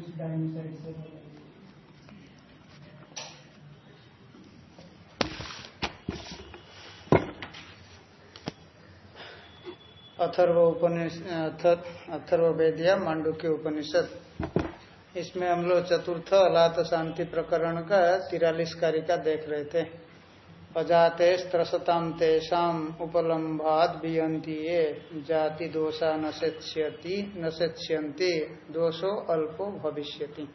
से। अथर्व उपनिषद अथर्व वेदिया मांडुक्य उपनिषद। इसमें हम लोग चतुर्थ अलात शांति प्रकरण का तिरालीस कारिका देख रहे थे। अजाते त्रसताम तेषाम उपलम्भाद बियंती ये। जाति दोषा नशेष्यति नशेष्यंति दोषो अल्पो भविष्यति।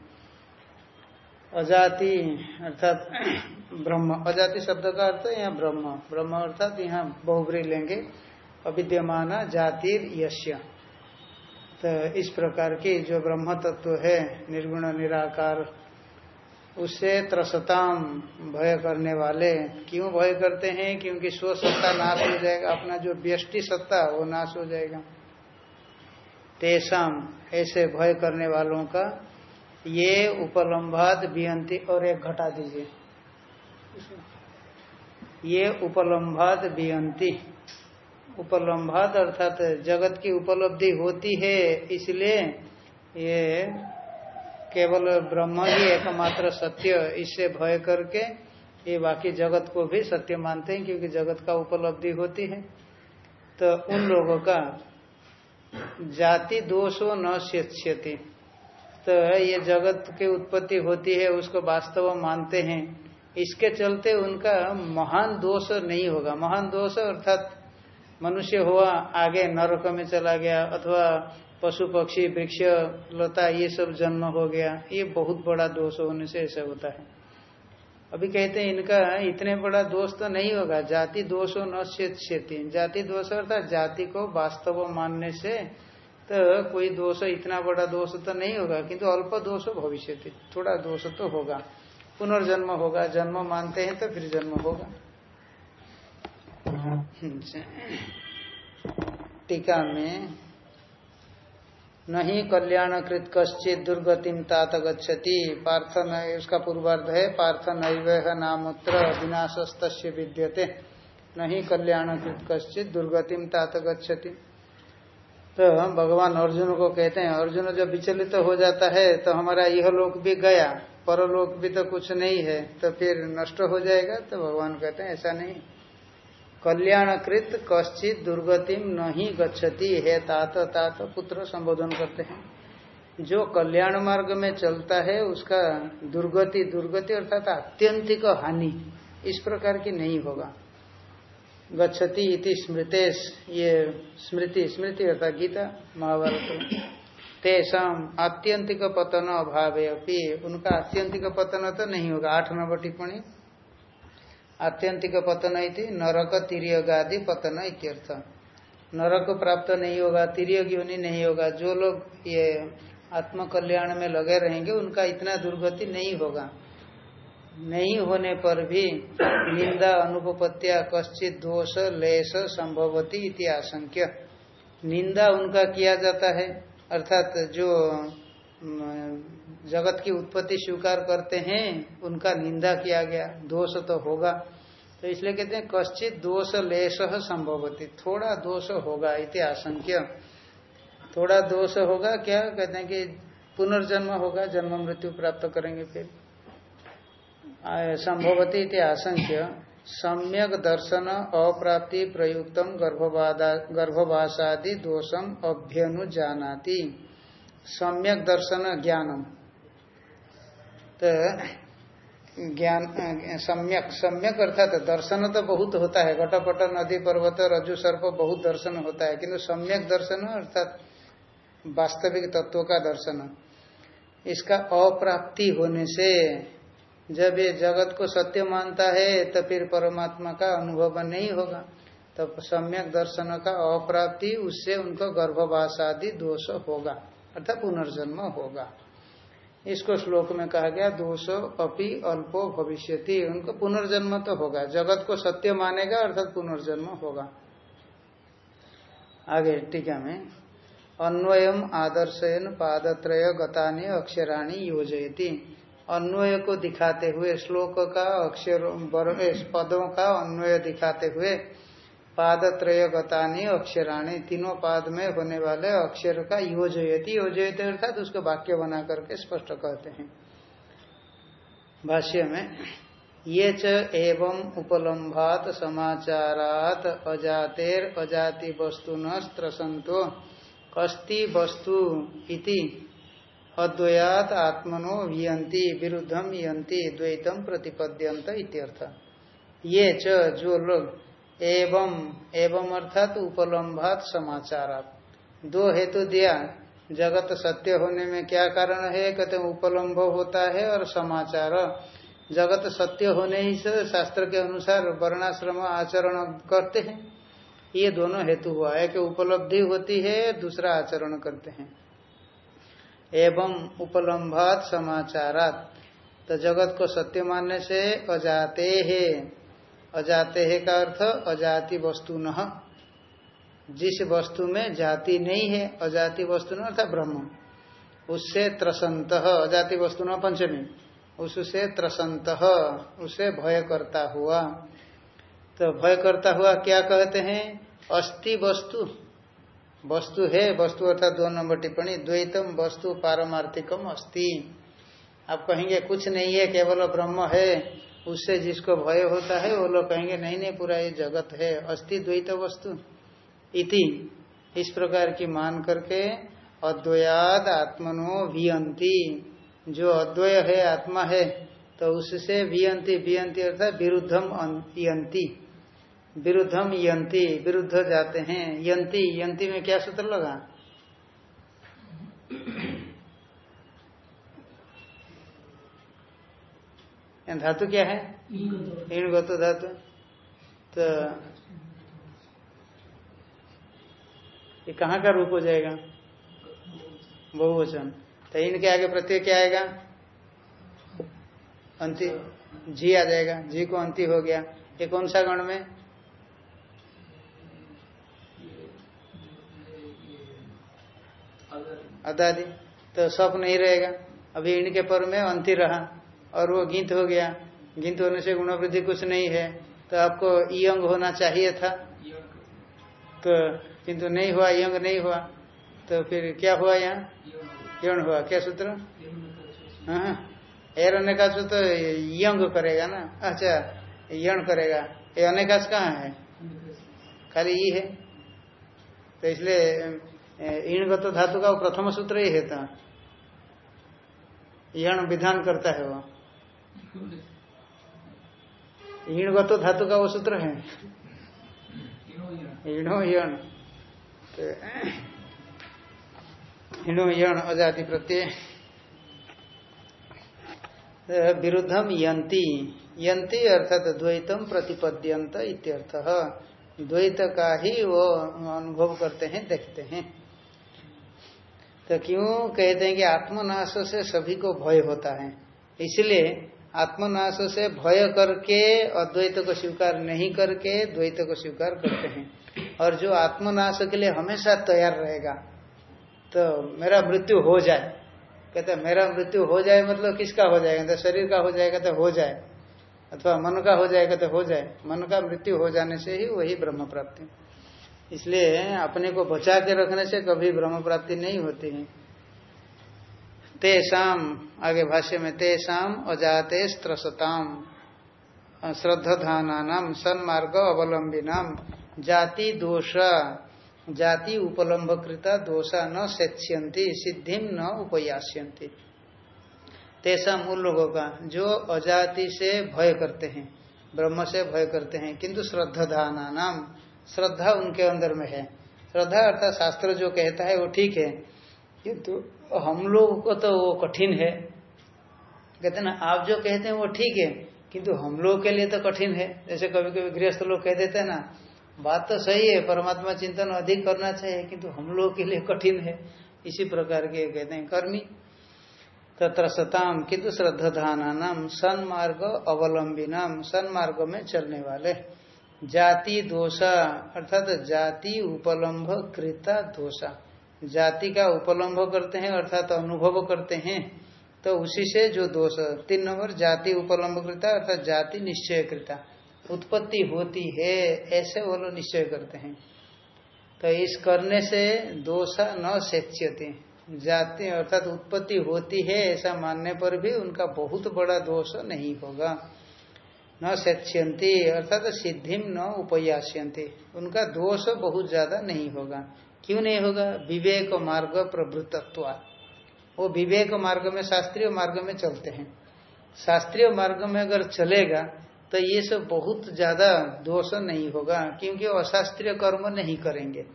अजाति अर्थात ब्रह्म। अजाति शब्द का अर्थ है यहाँ ब्रह्म। ब्रह्म अर्थात यहाँ बहुबरी लेंगे। अविद्यमान जातिर यश्य तो इस प्रकार की जो ब्रह्म तत्व है, निर्गुण, निराकार उससे त्रसताम भय करने वाले क्यों भय करते हैं? क्योंकि स्व सत्ता नाश हो जाएगा, अपना जो व्यष्टि सत्ता वो नाश हो जाएगा। तेषाम ऐसे भय करने वालों का ये उपलम्भाद बियंती और एक घटा दीजिए। ये उपलम्भाद बियंती उपलम्भात अर्थात जगत की उपलब्धि होती है, इसलिए ये केवल ब्रह्म ही एकमात्र सत्य इससे भय करके ये बाकी जगत को भी सत्य मानते हैं, क्योंकि जगत का उपलब्धि होती है। तो उन लोगों का जाति दोषो न शिष्यति तो ये जगत की उत्पत्ति होती है, उसको वास्तव मानते हैं। इसके चलते उनका महान दोष नहीं होगा। महान दोष अर्थात मनुष्य हुआ, आगे नरक में चला गया, अथवा पशु पक्षी वृक्ष लता ये सब जन्म हो गया। ये बहुत बड़ा दोष होने से ऐसा होता है। अभी कहते हैं इनका इतने बड़ा दोष तो नहीं होगा। जाति दोष न क्षेत्र जाति दोष अर्थात जाति को वास्तव मानने से तो कोई दोष इतना बड़ा दोष तो नहीं होगा किंतु अल्प दोष भविष्य थोड़ा दोष तो होगा। पुनर्जन्म होगा। जन्म मानते हैं तो फिर जन्म होगा। टीका में नहीं कल्याणकृत कश्चित दुर्गतिम तात गच्छति। पार्थ उसका पूर्वार्ध है, पार्थ नैव नामोत्र विनाशस्त विद्यते। नहीं कल्याणकृत कश्चित दुर्गतिम तात गच्छति। तो हम भगवान अर्जुन को कहते हैं, अर्जुन जब विचलित तो हो जाता है तो हमारा यह लोक भी गया, परलोक भी तो कुछ नहीं है तो फिर नष्ट हो जाएगा तो भगवान कहते हैं, ऐसा नहीं। कल्याणकृत कश्चित दुर्गतिम नहीं गच्छति। है तात तात पुत्र संबोधन करते हैं। जो कल्याण मार्ग में चलता है, उसका दुर्गति दुर्गति अर्थात आत्यंतिक हानि इस प्रकार की नहीं होगा। गच्छति इति स्मृतेश, ये स्मृति स्मृति अर्थात गीता, महाभारत तेषाम आत्यंतिक पतन अभाव उनका आत्यंतिक पतन तो नहीं होगा। आठ नंबर टिप्पणी आत्यंतिक पतन इति, नरक तिरियगादि पतन इत्यर्थ। नरक प्राप्त नहीं होगा तिरिय योनि नहीं होगा, जो लोग ये आत्मकल्याण में लगे रहेंगे, उनका इतना दुर्गति नहीं होगा। नहीं होने पर भी निंदा अनुपत्या कश्चित दोष, लेस, संभवती इति आशंक्य। निंदा उनका किया जाता है, अर्थात जो जगत की उत्पत्ति स्वीकार करते हैं, उनका निंदा किया गया, दोष तो होगा। तो इसलिए कहते हैं, कश्चित दोष लेश संभवती। थोड़ा दोष होगा इति आशंक्य। थोड़ा दोष होगा, क्या? कहते हैं कि पुनर्जन्म होगा, जन्म मृत्यु प्राप्त करेंगे फिर। संभवती इति आशंक्य। सम्यक दर्शन अप्राप्ति प्रयुक्तम गर्भवासादि दोषम अभ्यनुजानाति सम्यक दर्शन ज्ञानम। तो ज्ञान सम्यक सम्यक अर्थात दर्शन तो बहुत होता है। घटपट, नदी, पर्वत रजु सर्प बहुत दर्शन होता है। किंतु सम्यक दर्शन अर्थात वास्तविक तत्व का दर्शन। इसका अप्राप्ति होने से जब ये जगत को सत्य मानता है तो फिर परमात्मा का अनुभव नहीं होगा। तब तो सम्यक दर्शन का अप्राप्ति, उससे उनको गर्भवास आदि दोष होगा। अर्थात पुनर्जन्म होगा। इसको श्लोक में कहा गया दोष अपि अल्पो भविष्यति। उनको पुनर्जन्म तो होगा। जगत को सत्य मानेगा, अर्थात पुनर्जन्म होगा। आगे टीका में, अन्वयम आदर्शयन पादत्रय गतानी अक्षराणी योजयती। अन्वय को दिखाते हुए, श्लोक का अक्षर पदों का अन्वय दिखाते हुए पादत्रय गतानी अक्षराणी, तीनों पाद में होने वाले अक्षर का योजयती। योजयती अर्थात उसको वाक्य बना करके स्पष्ट कहते हैं। भाष्य में, ये च एवं उपलम्भात समाचारात अजातेर अजाति वस्तु नस्त्रसंतो अस्ति वस्तु इति अद्वयात आत्मनो यंती विरुद्धम यंती द्वैतम प्रतिपद्यंत इत्यर्थ। ये च जो लोग एवं एवं अर्थात उपलम्भात समाचारात। दो हेतु दिया, जगत सत्य होने में क्या कारण है? कहते उपलम्भ होता है और समाचार। जगत सत्य होने ही से शास्त्र के अनुसार वर्णाश्रम आचरण करते हैं। ये दोनों हेतु हुआ है कि उपलब्धि होती है, दूसरा आचरण करते हैं। एवं उपलम्भात समाचारात। तो जगत को सत्य मानने से अजाते है। अजाते है का अर्थ, अजाति वस्तु न। जिस वस्तु में जाति नहीं है, अजाति वस्तु न अर्थात ब्रह्म। उससे त्रसंत, अजाति वस्तु न पंचमी। उससे त्रसंत, उसे भय करता हुआ। तो भय करता हुआ क्या कहते हैं? अस्थि वस्तु। वस्तु है, वस्तु अर्थात दो नंबर टिप्पणी, द्वैतम वस्तु पारमार्थिकम अस्थि। आप कहेंगे, कुछ नहीं है, केवल ब्रह्म है। उससे जिसको भय होता है, वो लोग कहेंगे, नहीं नहीं पूरा ये जगत है, अस्थि द्वैत वस्तु। इति, इस प्रकार की मान करके अद्वयाद आत्मनो वियंती जो अद्वय है, आत्मा है तो उससे वियंती वियंती अर्थात विरुद्धम यंती विरुद्धम यंती विरुद्ध जाते हैं। यंती यंती में क्या सूत्र लगा? धातु क्या है? इन गो धातु। तो ये कहाँ का रूप हो जाएगा? बहुवचन। तो इनके आगे प्रत्यय क्या आएगा? अंति जी आ जाएगा। जी को अंति हो गया। ये कौन सा गण में? अदादि। तो सप नहीं रहेगा। अभी इनके पर में अंति रहा। और वो गीत हो गया। गीत होने से गुणवृद्धि कुछ नहीं है। तो आपको यंग होना चाहिए था। तो किंतु नहीं हुआ यंग नहीं हुआ। तो फिर क्या हुआ यहाँ? यण हुआ। क्या सूत्र? हाँ। एर अनेकाश तो यंग करेगा ना। अच्छा यण करेगा। ये अनेकाश कहाँ है? खाली ई है। तो इसलिए इणगत धातु का प्रथम सूत्र ही है तो। यण विधान करता है वो। ईणगत धातु का वो सूत्र है। ईणो यण हिणो यण अजाति प्रत्यय। विरुद्धम यंती यंती अर्थात द्वैतम प्रतिपद्यंत इत्यर्थ। द्वैत का ही वो अनुभव करते हैं, देखते हैं। तो क्यों कहते हैं कि आत्मनाश से सभी को भय होता है? इसलिए आत्मनाश से भय करके अद्वैत को स्वीकार नहीं करके द्वैत को स्वीकार करते हैं। और जो आत्मनाश के लिए हमेशा तैयार रहेगा तो मेरा मृत्यु हो जाए। कहते मेरा मृत्यु हो जाए मतलब किसका हो जाएगा? तो शरीर का हो जाएगा तो हो जाए। अथवा मन का हो जाएगा तो हो जाए। मन का मृत्यु हो जाने से ही वही ब्रह्म प्राप्ति। इसलिए अपने को बचा के रखने से कभी ब्रह्म प्राप्ति नहीं होती है। तेषाम आगे भाष्य में तेषाम अजाते स्त्रसताम श्रद्धानाम सन्मार्ग अवलंबिनाम जाति दोष, जाति उपलम्ब कृता दोषा न सेच्यंती सिद्धि न उपयास्यंती तेसा मूल लोगों का, जो अजाति से भय करते हैं, ब्रह्म से भय करते हैं, किंतु श्रद्धाना नाम श्रद्धा उनके अंदर में है। श्रद्धा अर्थात शास्त्र जो कहता है वो ठीक है किंतु हम लोग को तो वो कठिन है। कहते ना, आप जो कहते हैं वो ठीक है, किंतु हम लोग के लिए तो कठिन है। जैसे कभी कभी गृहस्थ लोग कह देते हैं ना, बात तो सही है, परमात्मा चिंतन अधिक करना चाहिए, किंतु हम लोग के लिए कठिन है। इसी प्रकार के कहते हैं कर्मी। तत्र सताम, किंतु श्रद्धाना नाम सन्मार्ग अवलंबी नाम सन्मार्ग में चलने वाले। जाति दोषा, अर्थात जाति उपलम्भ कृता दोषा। जाति का उपलम्भ करते हैं अर्थात अनुभव करते हैं तो उसी से जो दोष, तीन नंबर, जाति उपलम्ब कृता अर्थात जाति निश्चय करता उत्पत्ति होती है, ऐसे वो लोग निश्चय करते हैं। तो इस करने से दोष न सेच्यते। जाति अर्थात उत्पत्ति होती है, ऐसा मानने पर भी उनका बहुत बड़ा दोष नहीं होगा। न सेच्यंती अर्थात सिद्धि न उपयास्यंती उनका दोष बहुत ज़्यादा नहीं होगा। क्यों नहीं होगा? विवेक मार्ग प्रवृत्तत्व वो विवेक मार्ग में, शास्त्रीय मार्ग में चलते हैं। शास्त्रीय मार्ग में अगर चलेगा तो ये सब बहुत ज़्यादा दोष नहीं होगा, क्योंकि अशास्त्रीय कर्म नहीं करेंगे।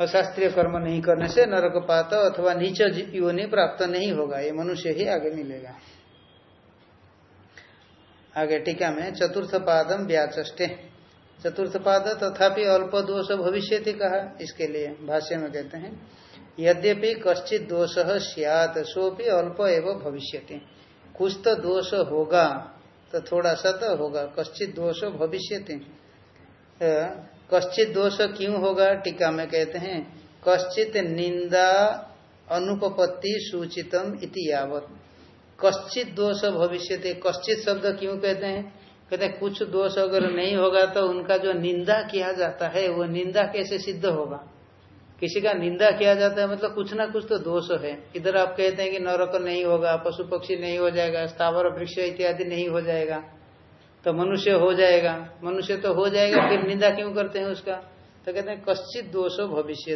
अशास्त्रीय कर्म नहीं करने से नरकपात अथवा नीच योनि प्राप्त नहीं होगा। ये मनुष्य ही आगे मिलेगा। आगे टीका में चतुर्थ पादम व्याचे चतुर्थ पाद तथापि अल्प दोष भविष्य कहा, इसके लिए भाष्य में कहते हैं, यद्यपि कश्चित दोष सियात सोपि अल्प एवं भविष्य कुछ तो दोष होगा तो थोड़ा सा तो होगा, कश्चित दोष भविष्य कश्चित दोष क्यों होगा, टीका में कहते हैं, कश्चित निंदा अनुपपत्ति सूचितम इति यावत। कश्चित दोष भविष्य कश्चित शब्द क्यों कहते हैं कहते कुछ दोष अगर नहीं होगा तो उनका जो निंदा किया जाता है, वो निंदा कैसे सिद्ध होगा? किसी का निंदा किया जाता है मतलब कुछ ना कुछ तो दोष है। इधर आप कहते हैं कि नरक नहीं होगा, पशु पक्षी नहीं हो जाएगा, स्थावर वृक्ष इत्यादि नहीं हो जाएगा तो मनुष्य हो जाएगा। मनुष्य तो हो जाएगा, फिर निंदा क्यों करते हैं उसका? तो कहते हैं, कश्चित दोष भविष्य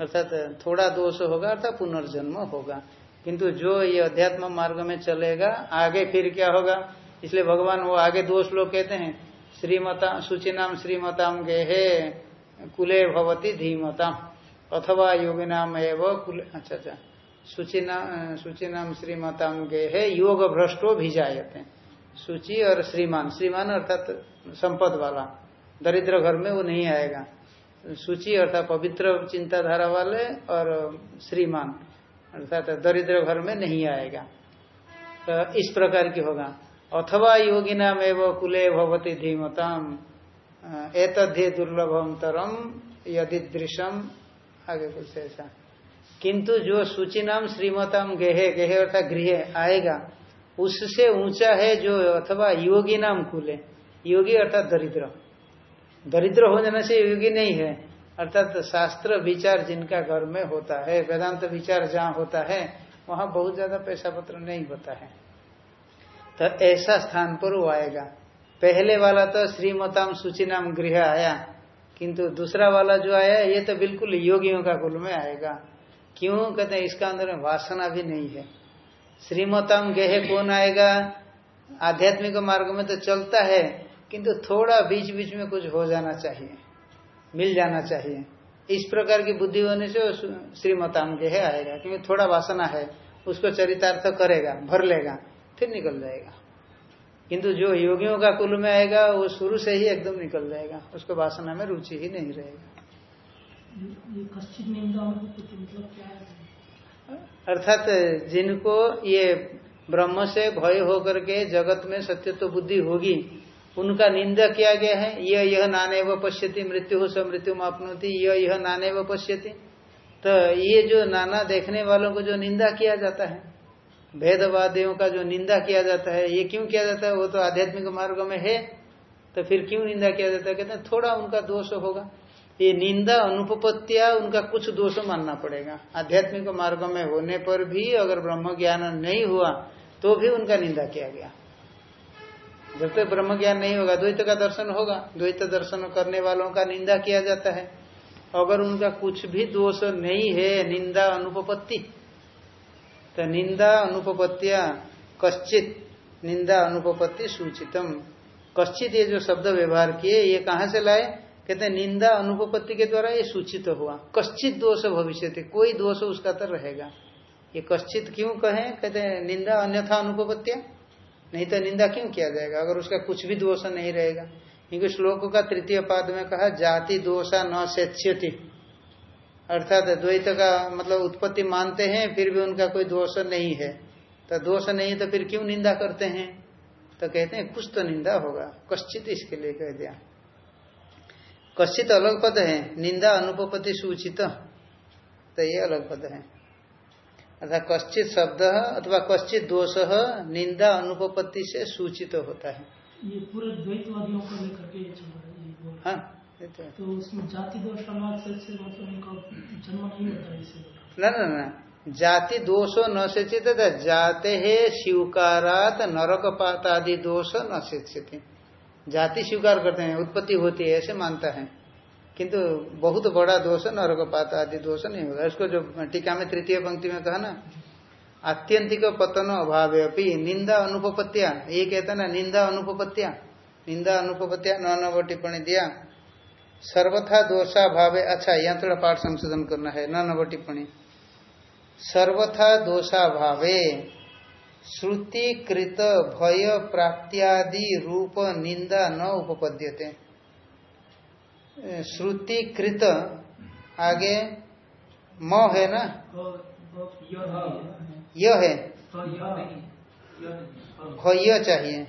अर्थात थोड़ा दोष होगा, अर्थात पुनर्जन्म होगा। किंतु जो ये अध्यात्म मार्ग में चलेगा, आगे फिर क्या होगा? इसलिए भगवान वो आगे दो लोग कहते हैं, श्रीमता नाम श्रीमताम गेहे कुले भवती धीमता, अथवा योगी नाम एवं कुले अच्छा अच्छा सूची नाम श्रीमताम गेहे योग भ्रष्टो भी जायते सूची और श्रीमान श्रीमान अर्थात संपद वाला, दरिद्र घर में वो नहीं आएगा सूची अर्थात पवित्र चिंताधारा वाले और श्रीमान अर्थात दरिद्र घर में नहीं आएगा। तो इस प्रकार की होगा। अथवा योगी नाम एवं कुले भवती धीमताम एतद्धि दुर्लभम तरम यदि दृश्यम आगे कुछ ऐसा। किंतु जो सूची नाम श्रीमताम गेहे गेहे अर्थात गृह आएगा, उससे ऊँचा है जो अथवा योगी नाम कुले। योगी अर्थात दरिद्र। दरिद्र हो जाने से योगी नहीं है। अर्थात शास्त्र विचार जिनका घर में होता है, वेदांत विचार जहाँ होता है, वहाँ बहुत ज़्यादा पैसा पत्र नहीं होता है। तो ऐसा स्थान पर वो आएगा। पहले वाला तो श्रीमताम सूची नाम गृह आया, किंतु दूसरा वाला जो आया, ये तो बिल्कुल योगियों का कुल में आएगा। क्यों? कहते हैं, इसका अंदर में वासना भी नहीं है। श्रीमतम गेह कौन आएगा? आध्यात्मिक मार्ग में तो चलता है, किंतु थोड़ा बीच बीच में कुछ हो जाना चाहिए, मिल जाना चाहिए। इस प्रकार की बुद्धि होने से श्रीमताम गेह आएगा, क्योंकि थोड़ा वासना है, उसको चरितार्थ करेगा, भर लेगा। फिर निकल जाएगा। किंतु जो योगियों का कुल में आएगा वो शुरू से ही एकदम निकल जाएगा। उसको वासना में रुचि ही नहीं रहेगा। मतलब क्या है? अर्थात जिनको ये ब्रह्म से भय होकर के जगत में सत्य तो बुद्धि होगी उनका निंदा किया गया है यह यह नाने व पश्यति मृत्यु हो सब मृत्यु मापनोती यह यह नाने व पश्यति। तो ये जो नाना देखने वालों को जो निंदा किया जाता है भेदवादियों का जो निंदा किया जाता है, ये क्यों किया जाता है? वो तो आध्यात्मिक मार्ग में है तो फिर क्यों निंदा किया जाता है? कहते हैं, थोड़ा उनका दोष होगा। ये निंदा अनुपत्तिया उनका कुछ दोष मानना पड़ेगा। आध्यात्मिक मार्ग में होने पर भी अगर ब्रह्म ज्ञान नहीं हुआ तो भी उनका निंदा किया गया। जब तक तो ब्रह्म ज्ञान नहीं होगा, द्वैत का दर्शन होगा। द्वैत दर्शन करने वालों का निंदा किया जाता है। अगर उनका कुछ भी दोष नहीं है, निंदा अनुपत्ति तो निंदा अनुपत्तिया कश्चित, निंदा अनुपत्ति सूचितम। कश्चित ये जो शब्द व्यवहार किए, ये कहाँ से लाए? कहते हैं, निंदा अनुपत्ति के द्वारा ये सूचित हुआ। कश्चित दोष भविष्य कोई दोष उसका तो रहेगा। ये कश्चित क्यों कहे? कहते हैं, निंदा अन्यथा अनुपत्तिया नहीं तो निंदा क्यों किया जाएगा? अगर उसका कुछ भी दोष नहीं रहेगा। क्योंकि श्लोक का तृतीय पाद में कहा, जाति दोषा न सेच्यति अर्थात द्वैत का मतलब उत्पत्ति मानते हैं फिर भी उनका कोई दोष नहीं है। तो दोष नहीं तो फिर क्यों निंदा करते हैं? तो कहते हैं कुछ तो निंदा होगा। कश्चित इसके लिए कह दिया। कश्चित अलग पद है निंदा अनुपति सूचित। तो ये अलग पद है। अर्थात कश्चित शब्द अथवा कश्चित दोष निंदा अनुपत्ति से सूचित होता है। ये पूरे द्वैतवादियों को लेकर के है। तो उसमें जाति दोष समाज से से मतलब उनका जन्म नहीं होता है इसे न न न जाति दोषो न सेचित जाते है स्वीकारात नरकपात आदि दोष न सेचित जाति स्वीकार करते हैं उत्पत्ति होती है ऐसे मानता है। किंतु बहुत बड़ा दोष नरकपात आदि दोष नहीं होगा। इसको जो टीका में तृतीय पंक्ति में कहा ना आत्यंतिक पतन अभाव अपनी निंदा अनुपत्या ये कहता ना निंदा अनुपत्या निंदा अनुपत्या नौ नव टिप्पणी दिया। सर्वथा दोषा भावे। अच्छा यहाँ थोड़ा पाठ संशोधन करना है न नव टिप्पणी। सर्वथा दोषा भावे श्रुति कृत भय प्राप्त्यादि रूप निंदा न उपपद्यते। श्रुतिकृत आगे म है ना? य है। भय चाहिए।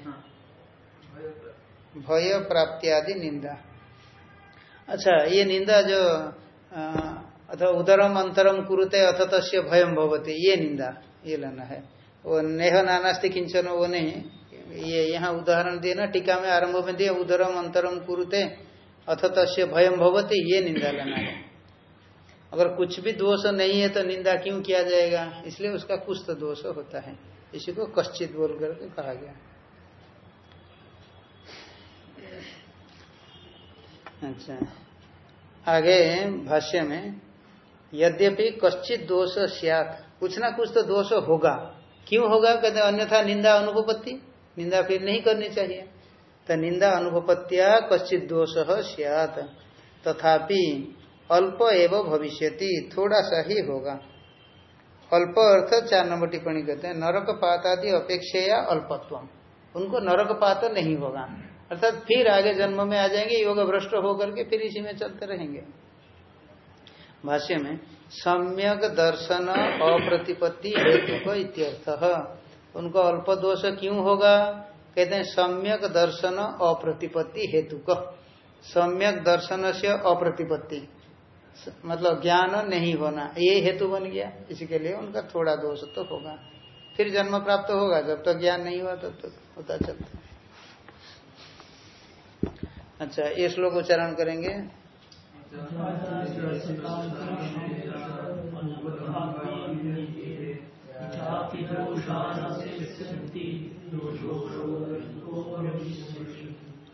भय प्राप्त्यादि निंदा। अच्छा ये निंदा जो अथवा उदरम अंतरम कुरुते अथ तस्य भयम भवती, ये निंदा, ये लेना है। वो नेह नानास्ति किंचन वो नहीं। ये यहाँ उदाहरण दिए ना, टीका में आरंभ में दिए, उदरम अंतरम कुरुते अथ तस्य भयम भवती, ये निंदा लेना है। अगर कुछ भी दोष नहीं है तो निंदा क्यों किया जाएगा? इसलिए उसका कुछ तो दोष होता है। इसी को कश्चित बोल करके कहा गया। अच्छा। आगे भाष्य में, यद्यपि कश्चित दोष सियात, कुछ ना कुछ तो दोष होगा। क्यों होगा? कहते अन्यथा निंदा अनुपपत्ति निंदा फिर नहीं करनी चाहिए। तो निंदा अनुपत्या कश्चित दोष सियात। तथापि अल्प एवं भविष्यति, थोड़ा सा ही होगा। अल्प अर्थ चार नंबर टिप्पणी कहते हैं नरक पात आदि अपेक्षा अल्पत्व उनको नरक पात नहीं होगा। अर्थात फिर आगे जन्म में आ जाएँगे, योग भ्रष्ट होकर के फिर इसी में चलते रहेंगे। भाष्य में, सम्यक दर्शन अप्रतिपत्ति हेतु उनको अल्प दोष क्यों होगा? कहते हैं, सम्यक दर्शन अप्रतिपत्ति हेतु सम्यक दर्शन से अप्रतिपत्ति। मतलब ज्ञान नहीं होना, ये हेतु बन गया। इसके लिए उनका थोड़ा दोष तो होगा। फिर जन्म प्राप्त होगा, जब तक तो ज्ञान नहीं हुआ, तब तक तो होता चलता अच्छा ये श्लोक उच्चारण करेंगे।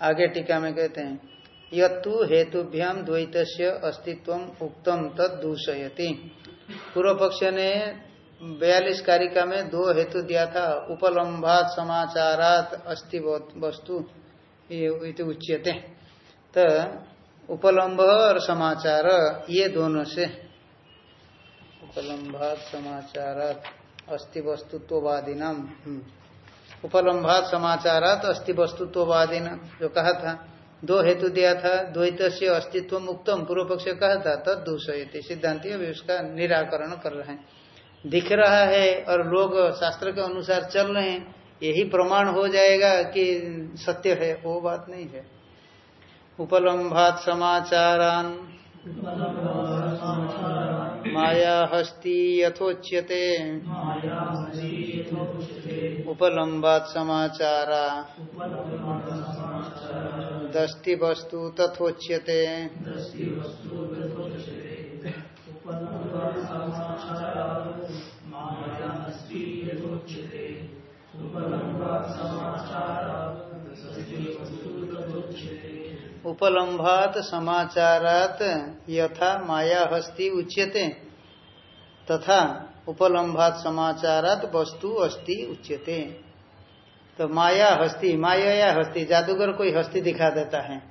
आगे टीका में कहते हैं, यत्तु हेतुभ्याम द्वैत अस्तित्व उक्तम तद दूषयति। पूर्व पक्ष ने बयालीस कारिका में दो हेतु दिया था, उपलम्भात समाचारात अस्ति वस्तु। ये उच्यते। तो उपलम्ब और समाचार, ये दोनों से। उपलम्भात समाचारात अस्ति वस्तुत्ववादी नाम उपलम्भात समाचारात अस्ति वस्तुत्ववादी नाम जो कहा था, दो हेतु दिया था द्वैत से अस्तित्व मुक्तम पूर्व पक्ष कहा था तद दूषयती। सिद्धांति अभी उसका निराकरण कर रहे हैं। दिख रहा है और लोग शास्त्र के अनुसार चल रहे हैं यही प्रमाण हो जाएगा कि सत्य है, वो बात नहीं है। उपलम्भात समाचारान। माया हस्ती यथोच्यते। उपलम्बात समाचारा। दस्ति वस्तु तथोच्यते। उपलम्भात समाचारात यथा माया हस्ति उच्यते, तथा उपलम्भात समाचारात वस्तु अस्ति उच्यते। तो माया हस्ती माया या हस्ती जादूगर कोई हस्ती दिखा देता है,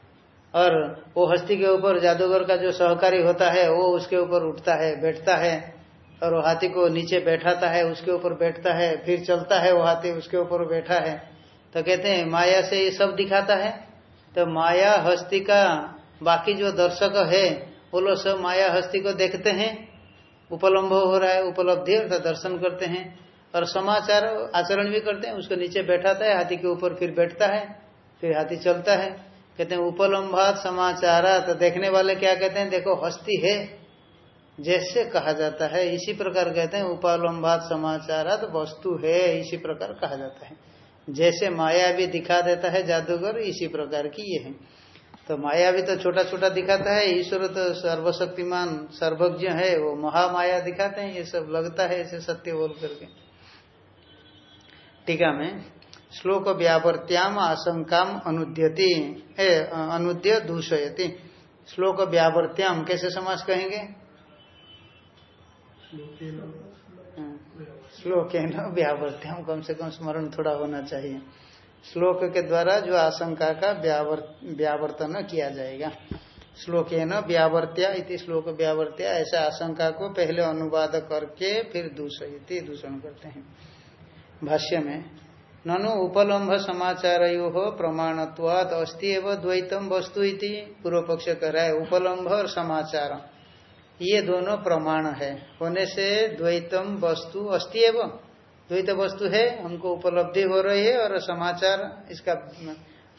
और वो हस्ती के ऊपर जादूगर का जो सहकारी होता है, वो उसके ऊपर उठता है, बैठता है और हाथी को नीचे बैठाता है, उसके ऊपर बैठता है, फिर चलता है वो हाथी उसके ऊपर बैठा है। तो कहते हैं, माया से ये सब दिखाता है। तो माया हस्ती का बाकी जो दर्शक है, वो लोग सब माया हस्ती को देखते हैं। उपलम्ब हो रहा है, उपलब्धि अर्थात दर्शन करते हैं। और समाचार, आचरण भी करते हैं, उसको नीचे बैठाता है, हाथी के ऊपर फिर बैठता है, फिर हाथी चलता है। कहते हैं उपलम्भात समाचारा तो देखने वाले क्या कहते हैं, देखो, हस्ती है। जैसे कहा जाता है, इसी प्रकार कहते हैं उपलम्भात समाचारा तो वस्तु है, इसी प्रकार कहा जाता है। जैसे माया भी दिखा देता है जादूगर, इसी प्रकार की ये है। तो माया भी तो छोटा छोटा दिखाता है, ईश्वर तो सर्वशक्तिमान, सर्वज्ञ है, वो महामाया दिखाते हैं, ये सब लगता है ऐसे सत्य बोल करके। टीका में, श्लोक व्यावर्त्याम आशंकाम अनुद्यति अनुद्य दूषयति। श्लोक व्यावर्त्याम कैसे समाज कहेंगे? श्लोक है ना व्यावर्त्याम कम से कम स्मरण थोड़ा होना चाहिए। श्लोक के द्वारा जो आशंका का व्यावर्तन किया जाएगा। श्लोक है न, व्यावर्त्या श्लोक व्यावर्त्या, ऐसा आशंका को पहले अनुवाद करके फिर दूषयती दूषण करते हैं। भाष्य में, ननु उपलम्भ समाचार हो प्रमाणत्वाद अस्ति एवं द्वैतम वस्तु पूर्व पक्ष कर रहा है, उपलम्भ और समाचार ये दोनों प्रमाण है। होने से द्वैतम वस्तु अस्थि एवं। द्वैत वस्तु है, हमको उपलब्धि हो रही है और समाचार इसका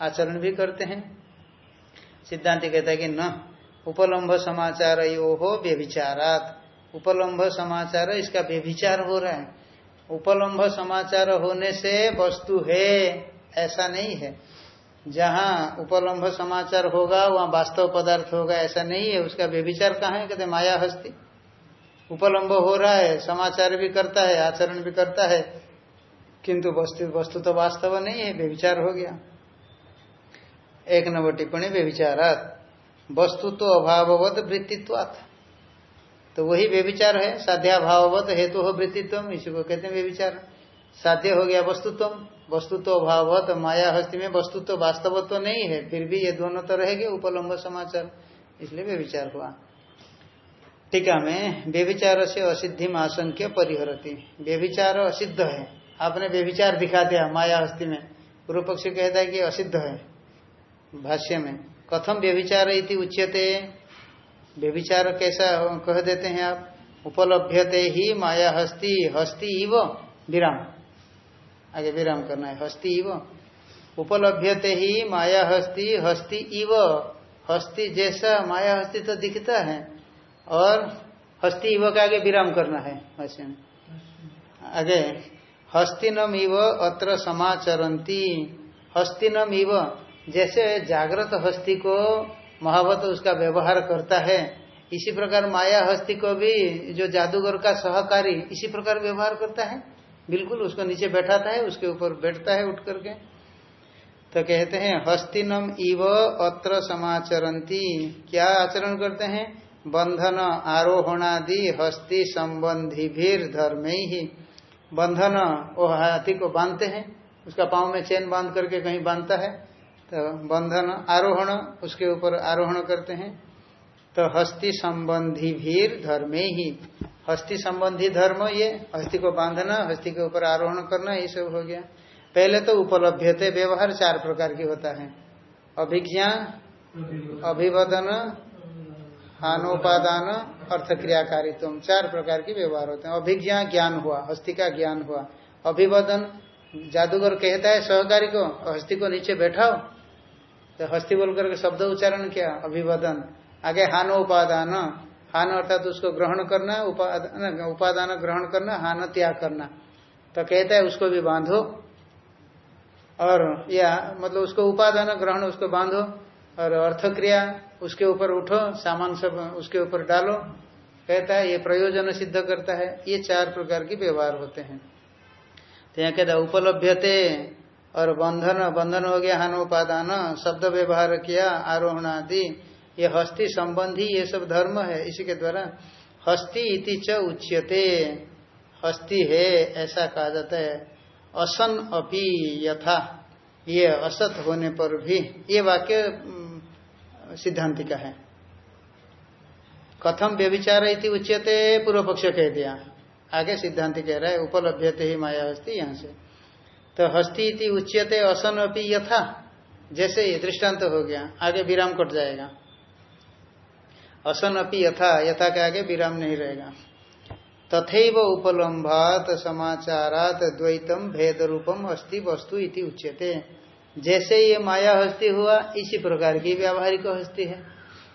आचरण भी करते हैं। सिद्धांत कहता है कि न उपलम्भ समाचार यो हो व्यभिचारात। उपलम्भ समाचार इसका व्यभिचार हो रहा है। उपलम्भ समाचार होने से वस्तु है, ऐसा नहीं है। जहाँ उपलम्भ समाचार होगा, वहाँ वास्तव पदार्थ होगा, ऐसा नहीं है, उसका व्यभिचार कहाँ है? कहते माया हस्ती। उपलम्ब हो रहा है, समाचार भी करता है, आचरण भी करता है, किंतु वस्तु वस्तु तो वास्तव नहीं है व्यविचार हो गया। एक नंबर टिप्पणी व्यविचारात वस्तु तो अभाववत वृत्तित्वात। तो वही व्यविचार है, साध्याभाववत हेतु हो वृत्तित्व इसी को कहते हैं व्यविचार साध्य हो गया वस्तुत्व वस्तु तो अभावत माया हस्ती में वस्तु तो वास्तव तो नहीं है, फिर भी ये दोनों तो रहेंगे, उपलम्ब समाचार। इसलिए व्यविचार हुआ। टीका में व्यभिचार से असिद्धि आशंक्य परिहरती। व्यभिचार असिद्ध है। आपने व्यभिचार दिखा दिया माया हस्ती में। पूर्व पक्षी कहता है कि असिद्ध है। भाष्य में, कथम व्यभिचार इति उच्यते। व्यभिचार कैसा कह देते हैं आप? उपलभ्यते ही माया हस्ती हस्ती इव विराम। आगे विराम करना है। हस्ती इव। उपलभ्यते ही माया हस्ती हस्ती इव। हस्ती जैसा माया हस्ती तो दिखता है। और हस्ती इव का आगे विराम करना है। वैसे आगे, हस्तिनम इव अत्र समाचरंती हस्तिनम इव, जैसे जागृत हस्ती को महावत उसका व्यवहार करता है, इसी प्रकार माया हस्ती को भी, जो जादूगर का सहकारी, इसी प्रकार व्यवहार करता है। बिल्कुल उसको नीचे बैठाता है, उसके ऊपर बैठता है उठ करके। तो कहते हैं, हस्तिनम इव अत्र समाचरंती। क्या आचरण करते हैं? बंधन आरोहणादि हस्ति संबंधी भीर धर्म। ही बंधन, वो हाथी को बांधते हैं, उसका पाँव में चैन बाँध करके कहीं बांधता है। तो बंधन आरोहण, उसके ऊपर आरोहण करते हैं। तो हस्ति संबंधी भीर धर्मे ही। हस्ति संबंधी धर्म ये, हस्ति को बांधना, हस्ति के ऊपर आरोहण करना, ये सब हो गया। पहले तो उपलब्धते व्यवहार चार प्रकार की होता है। अभिज्ञा, अभिवदन, हानोपादान अर्थ क्रियाकारित्व चार प्रकार के व्यवहार होते हैं। अभिज्ञा, ज्ञान हुआ, हस्ती का ज्ञान हुआ। अभिवदन, जादूगर कहता है सहकारी को हस्ती को नीचे बैठाओ। तो हस्ती बोलकर करके शब्द उच्चारण किया, अभिवदन। आगे हानो उपादान। हान अर्थात उसको ग्रहण करना उपादान उपादान ग्रहण करना, हान त्याग करना। तो कहता है उसको भी बांधो। और या मतलब उसको उपादान ग्रहण, उसको बांधो। और अर्थ क्रिया उसके ऊपर उठो, सामान सब उसके ऊपर डालो। कहता है, ये प्रयोजन सिद्ध करता है। ये चार प्रकार के व्यवहार होते हैं। तो यहाँ कहता है उपलब्धते और बंधन बंधन हो गया हानोपादान शब्द व्यवहार किया आरोहण आदि ये हस्ती संबंधी ये सब धर्म है, इसी के द्वारा हस्ती इति च उच्यते। हस्ती है, ऐसा कहा जाता है। असन अपि यथा, ये असत होने पर भी, ये वाक्य सिद्धांति का है। कथम व्यविचार इति उच्यते, पूर्व पक्ष कह दिया। आगे सिद्धांति कह रहा है उपलब्धते ही माया हस्ती, यहाँ से। तो हस्ती इति उच्यते, असन अपनी यथा, जैसे ये दृष्टांत हो गया, आगे विराम कट जाएगा। असन अपनी यथा यथा के आगे विराम नहीं रहेगा। तथैव उपलम्भात समाचारात द्वैतम भेद रूपम अस्थि वस्तु इति उच्यते। जैसे ये माया हस्ती हुआ, इसी प्रकार की व्यावहारिक हस्ती है।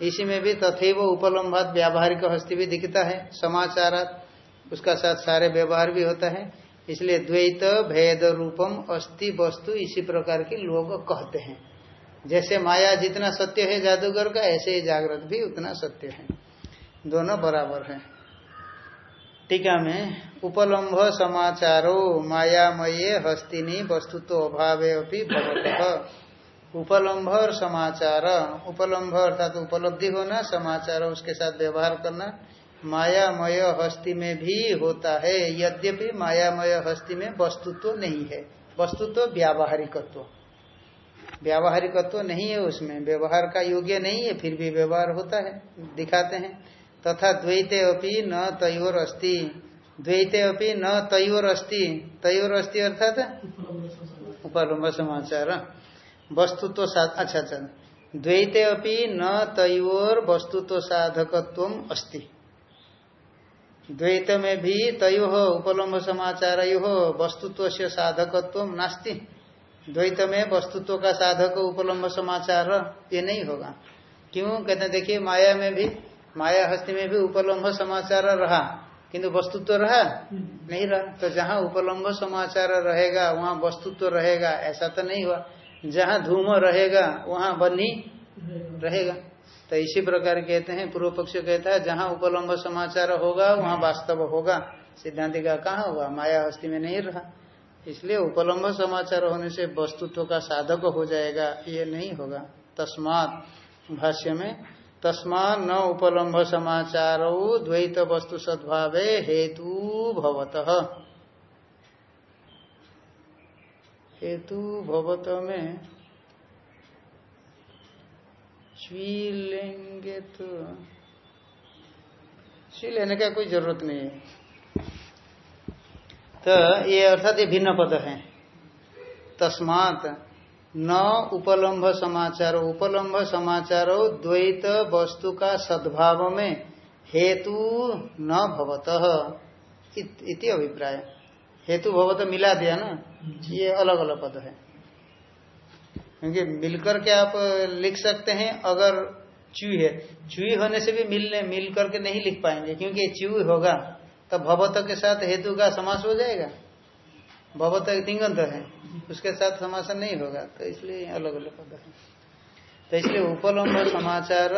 इसी में भी तथैव उपलम्बात व्यावहारिक हस्ती भी दिखता है, समाचारात, उसका साथ सारे व्यवहार भी होता है। इसलिए द्वैत भेद रूपम अस्थि वस्तु इसी प्रकार के लोग कहते हैं। जैसे माया जितना सत्य है जादूगर का, ऐसे ही जागृत भी उतना सत्य है। दोनों बराबर है। टीका में, उपलम्भ समाचारो मायामये हस्तिनी वस्तुत्व अभावे अपनी भगवत उपलम्भ और समाचार, उपलम्भ अर्थात उपलब्धि होना, समाचार उसके साथ व्यवहार करना, मायामय हस्ती में भी होता है। यद्यपि मायामय हस्ती में वस्तुत्व नहीं है। वस्तुत्व व्यावहारिकत्व। व्यावहारिकत्व नहीं है उसमें। व्यवहार का योग्य नहीं है, फिर भी व्यवहार होता है, दिखाते हैं। तथा द्वैते अपनी न तयोर अस्ति। द्वैते अपनी न तयोर अस्ति। तयोर अस्ति अर्थात उपलम्ब समाचार। वस्तुत्व अच्छा अच्छा। द्वैते अपनी न तयोर वस्तुत्व साधकत्व अस्ति। द्वैत में भी तय उपलम्ब समाचार वस्तुत्व से साधकत्व नास्ति। द्वैत में वस्तुत्व का साधक उपलम्ब समाचार, ये नहीं होगा। क्यों? कहते हैं, देखिए, माया में भी, माया हस्ती में भी उपलम्ब समाचार रहा, किंतु वस्तुत्व रहा? नहीं रहा। तो जहाँ उपलम्ब समाचार रहेगा, वहाँ वस्तुत्व रहेगा, ऐसा तो नहीं हुआ। जहाँ धूम रहेगा, वहाँ बनी रहेगा। तो इसी प्रकार कहते हैं, पूर्व पक्ष कहता है, जहाँ उपलम्ब समाचार होगा, वहाँ वास्तव होगा। सिद्धांति का कहाँ होगा माया हस्ती में नहीं रहा। इसलिए उपलम्ब समाचार होने से वस्तुत्व का साधक हो जाएगा, ये नहीं होगा। तस्मात भाष्य में तस्मा न उपलम्ब समाचार द्वैत वस्तु सद्भावे हेतु भवत। हेतु भवत में ची लेंगे तो ची लेने का कोई ज़रूरत नहीं है। तो ये अर्थात ये भिन्न पद है। तस्मात न उपलम्भ समाचार उपलम्भ समाचार द्वैत वस्तु का सद्भाव में हेतु न भवत। इति अभिप्राय। हेतु भवत मिला दिया ना? ये अलग अलग पद है। क्योंकि मिलकर के आप लिख सकते हैं अगर चुई है। चुई होने से भी मिलने मिल करके नहीं लिख पाएँगे क्योंकि चुई होगा। तो भवत के साथ हेतु का समास हो जाएगा। भवत तिंगंत है, उसके साथ समासन नहीं होगा तो इसलिए अलग अलग पद है। तो इसलिए उपलम्ब समाचार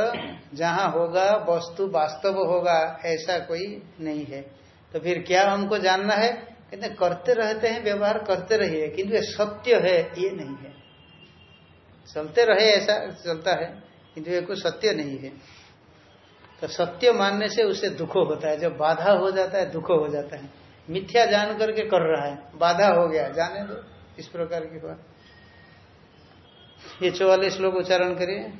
जहाँ होगा, वस्तु वास्तव होगा, ऐसा कोई नहीं है। तो फिर क्या हमको जानना है? कहते करते रहते हैं, व्यवहार करते रहिए, किंतु ये सत्य है, ये नहीं है। चलते रहे ऐसा, चलता है, किंतु ये कुछ सत्य नहीं है। तो सत्य मानने से उसे दुख होता है जब बाधा हो जाता है, दुख हो जाता है। मिथ्या जान करके कर रहा है। बाधा हो गया। जाने दो इस प्रकार की बात। ये चौवालीस लोग उच्चारण करिए।